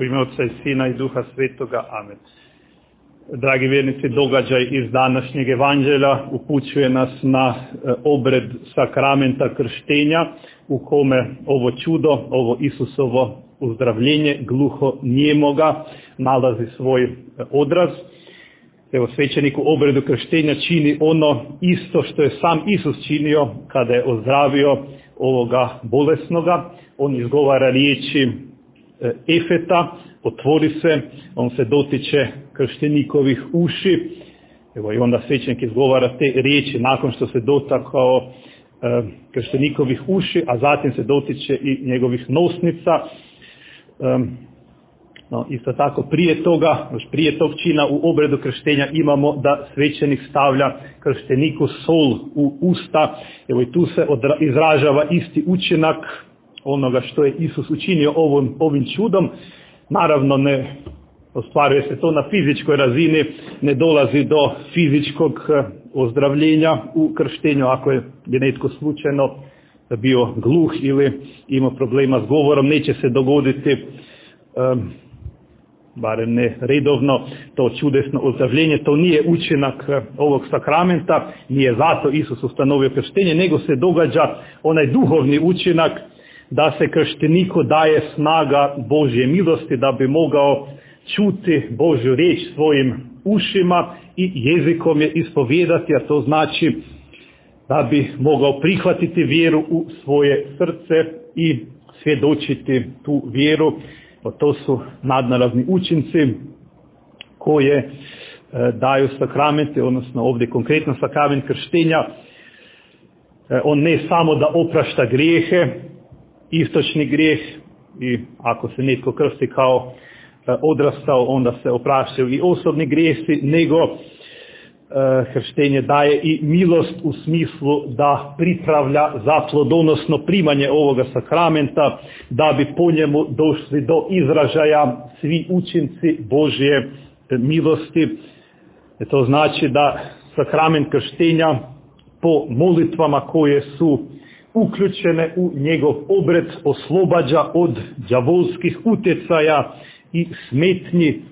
U ime Otca i Sina i Duha Svetoga. Amen. Dragi vjernici, događaj iz današnjeg evanđelja upućuje nas na e, obred sakramenta krštenja u kome ovo čudo, ovo Isusovo uzdravljenje gluho njemoga nalazi svoj e, odraz. Evo svećenik u obredu krštenja čini ono isto što je sam Isus činio kada je ozdravio ovoga bolesnoga. On izgovara riječi efeta, otvori se, on se dotiče krštenikovih uši. Evo i onda svećenik izgovara te riječi nakon što se dotakao e, krštenikovih uši, a zatim se dotiče i njegovih nosnica. E, no, isto tako prije toga, još prije tog čina u obredu krštenja imamo da svećenik stavlja kršteniku sol u usta. Evo i tu se izražava isti učinak onoga što je Isus učinio ovim, ovim čudom. Naravno ne ostvaruje se to na fizičkoj razini, ne dolazi do fizičkog eh, ozdravljenja u krštenju ako je netko slučajno bio gluh ili ima problema s govorom, neće se dogoditi um, barem ne redovno, to čudesno ozdravljenje, to nije učinak eh, ovog sakramenta, nije zato Isus ustanovio krštenje, nego se događa onaj duhovni učinak da se kršteniku daje snaga Božje milosti da bi mogao čuti Božju riječ svojim ušima i jezikom je ispovjedati, a to znači da bi mogao prihvatiti vjeru u svoje srce i svjedočiti tu vjeru. To su nadnarazni učinci koje e, daju sakramente, odnosno ovdje konkretno sakrament krštenja. E, on ne samo da oprašta grijehe, istočni grijeh i ako se netko krsti kao e, odrastao, onda se opraštaju i osobni grijesi, nego e, krštenje daje i milost u smislu da pripravlja za plodonosno primanje ovoga sakramenta, da bi po njemu došli do izražaja svi učinci Božje milosti. E to znači da sakrament krštenja po molitvama koje su uključene u njegov obred oslobađa od đavolskih utjecaja i smetnji.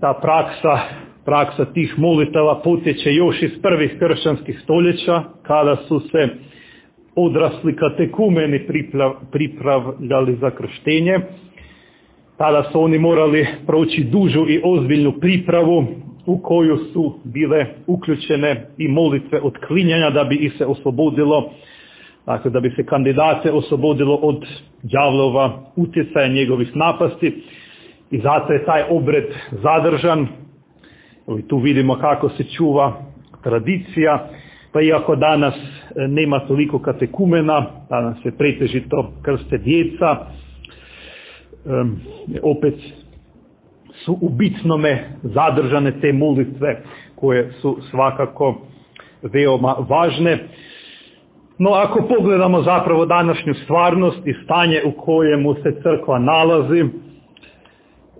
Ta praksa, praksa tih molitava potječe još iz prvih kršćanskih stoljeća kada su se odrasli katekumeni pripravljali za krštenje. Tada su oni morali proći dužu i ozbiljnu pripravu u koju su bile uključene i molitve od klinjanja da bi ih se oslobodilo Dakle, da bi se kandidate oslobodilo od đavlova utjecaja njegovih napasti i zato je taj obred zadržan. I tu vidimo kako se čuva tradicija, pa iako danas e, nema toliko katekumena, danas se pretežito krste djeca, opet su u bitnome zadržane te molitve koje su svakako veoma važne. No ako pogledamo zapravo današnju stvarnost i stanje u kojemu se crkva nalazi,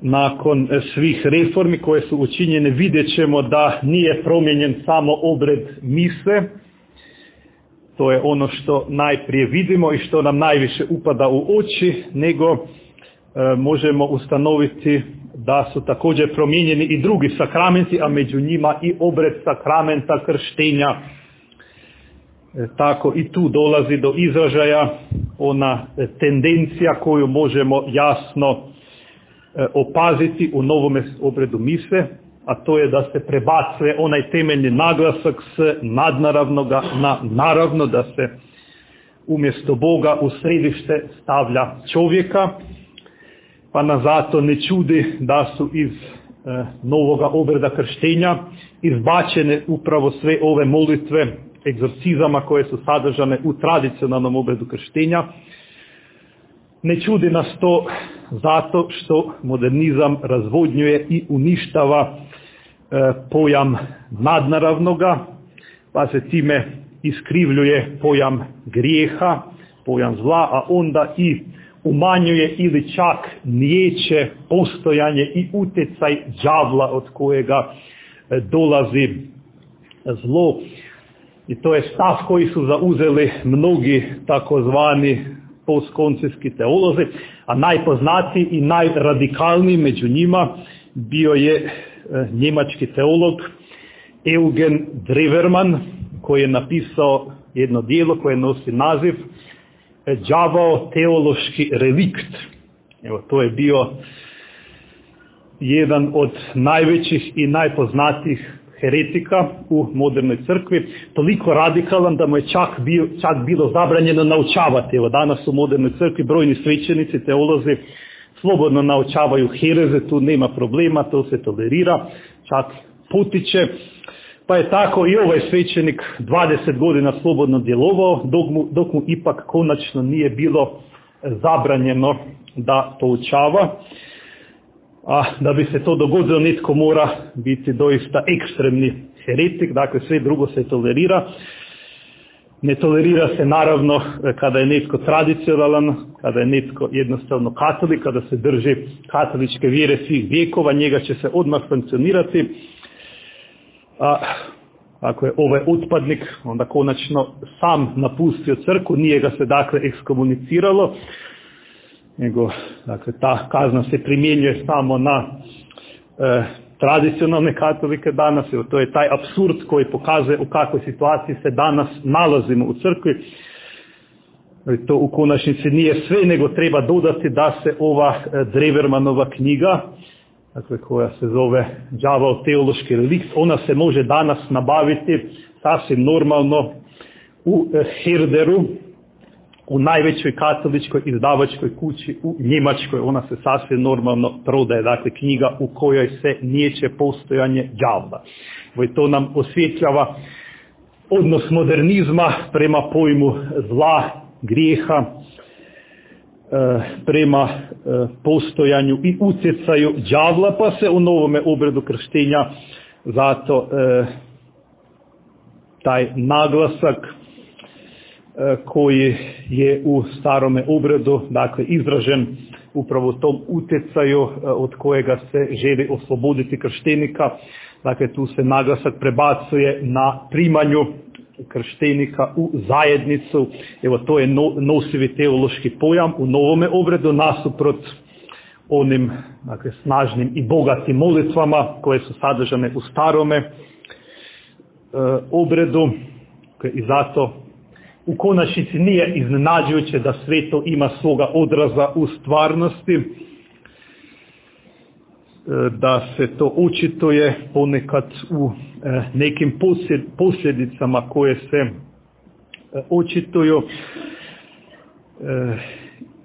nakon svih reformi koje su učinjene vidjet ćemo da nije promijenjen samo obred mise, to je ono što najprije vidimo i što nam najviše upada u oči, nego e, možemo ustanoviti da su također promijenjeni i drugi sakramenti, a među njima i obred sakramenta krštenja tako i tu dolazi do izražaja ona e, tendencija koju možemo jasno e, opaziti u novome obredu mise, a to je da se prebacuje onaj temeljni naglasak s nadnaravnoga na naravno, da se umjesto Boga u središte stavlja čovjeka, pa na zato ne čudi da su iz novoga obreda krštenja izbačene upravo sve ove molitve egzorcizama koje su sadržane u tradicionalnom obredu krštenja. Ne čudi nas to zato što modernizam razvodnjuje i uništava e, pojam nadnaravnoga, pa se time iskrivljuje pojam grijeha, pojam zla, a onda i umanjuje ili čak nijeće postojanje i utjecaj đavla od kojega e, dolazi zlo. I to je stav koji su zauzeli mnogi takozvani postkoncijski teolozi, a najpoznatiji i najradikalniji među njima bio je e, njemački teolog Eugen Dreverman koji je napisao jedno dijelo koje nosi naziv Đavao teološki relikt. Evo, to je bio jedan od najvećih i najpoznatijih heretika u modernoj crkvi, toliko radikalan da mu je čak, bio, čak bilo zabranjeno naučavati. Evo danas u modernoj crkvi brojni svećenici, teolozi slobodno naučavaju hereze, tu nema problema, to se tolerira, čak putiće. Pa je tako i ovaj svećenik 20 godina slobodno djelovao, dok mu, dok mu ipak konačno nije bilo zabranjeno da to učava a da bi se to dogodilo nitko mora biti doista ekstremni heretik, dakle sve drugo se tolerira. Ne tolerira se naravno kada je netko tradicionalan, kada je netko jednostavno katolik, kada se drži katoličke vjere svih vijekova, njega će se odmah sankcionirati. A ako je ovaj utpadnik, onda konačno sam napustio crku, nije ga se dakle ekskomuniciralo, nego dakle, ta kazna se primjenjuje samo na e, tradicionalne katolike danas, jer to je taj absurd koji pokazuje u kakvoj situaciji se danas nalazimo u crkvi. To u konačnici nije sve, nego treba dodati da se ova e, Drevermanova knjiga, dakle, koja se zove Đavao teološki relikt, ona se može danas nabaviti sasvim normalno u e, Herderu, u najvećoj katoličkoj izdavačkoj kući u Njemačkoj, ona se sasvim normalno prodaje, dakle knjiga u kojoj se nijeće postojanje. I to nam osvjetljava odnos modernizma prema pojmu zla, grijeha, e, prema e, postojanju i utjecaju đavla, pa se u novome obredu krštenja zato e, taj naglasak koji je u starome obredu dakle izražen upravo tom utjecaju e, od kojega se želi osloboditi krštenika. Dakle, tu se naglasak prebacuje na primanju krštenika u zajednicu. Evo, to je nosivi teološki pojam u novome obredu nasuprot onim dakle, snažnim i bogatim molitvama koje su sadržane u starome e, obredu i zato u konačnici nije iznenađujuće da sve to ima svoga odraza u stvarnosti, e, da se to očituje ponekad u e, nekim posljedicama koje se e, očituju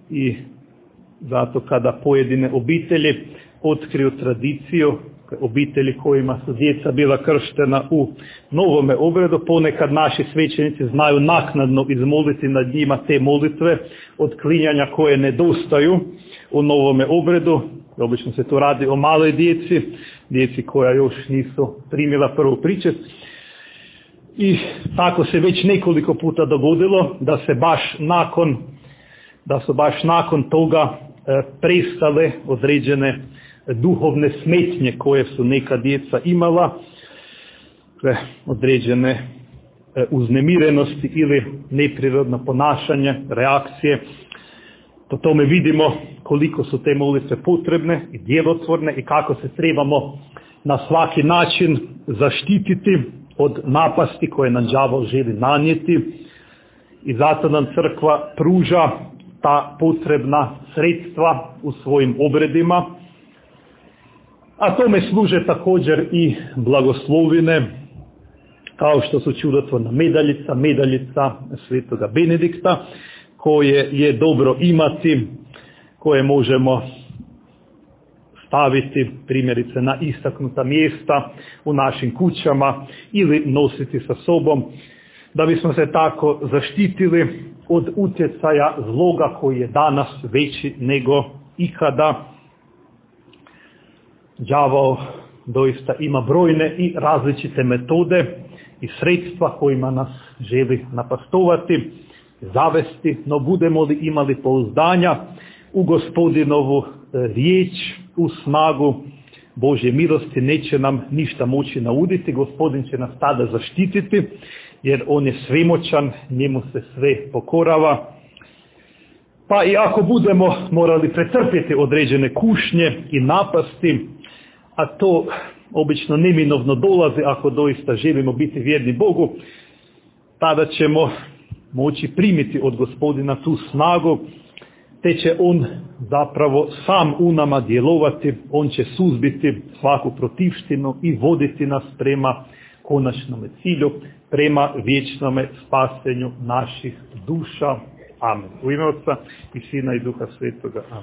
i zato kada pojedine obitelji otkriju tradiciju obitelji kojima su djeca bila krštena u novome obredu, ponekad naši svećenici znaju naknadno izmoliti nad njima te molitve od klinjanja koje nedostaju u novome obredu. Obično se tu radi o maloj djeci, djeci koja još nisu primila prvu pričest. I tako se već nekoliko puta dogodilo da se baš nakon da su baš nakon toga e, prestale određene duhovne smetnje koje su neka djeca imala, određene e, uznemirenosti ili neprirodno ponašanje, reakcije. Po tome vidimo koliko su te molitve potrebne i djelotvorne i kako se trebamo na svaki način zaštititi od napasti koje nam đavo želi nanijeti i zato nam crkva pruža ta potrebna sredstva u svojim obredima a tome služe također i blagoslovine, kao što su čudotvorna medaljica, medaljica svetoga Benedikta, koje je dobro imati, koje možemo staviti primjerice na istaknuta mjesta u našim kućama ili nositi sa sobom, da bismo se tako zaštitili od utjecaja zloga koji je danas veći nego ikada đavao doista ima brojne i različite metode i sredstva kojima nas želi napastovati, zavesti, no budemo li imali pouzdanja u gospodinovu e, riječ, u snagu Božje milosti, neće nam ništa moći nauditi, gospodin će nas tada zaštititi, jer on je svemoćan, njemu se sve pokorava. Pa i ako budemo morali pretrpjeti određene kušnje i napasti, a to obično neminovno dolazi ako doista želimo biti vjerni Bogu, tada ćemo moći primiti od gospodina tu snagu, te će on zapravo sam u nama djelovati, on će suzbiti svaku protivštinu i voditi nas prema konačnom cilju, prema vječnome spasenju naših duša. Amen. U ime Otca i Sina i Duha Svetoga. Amen.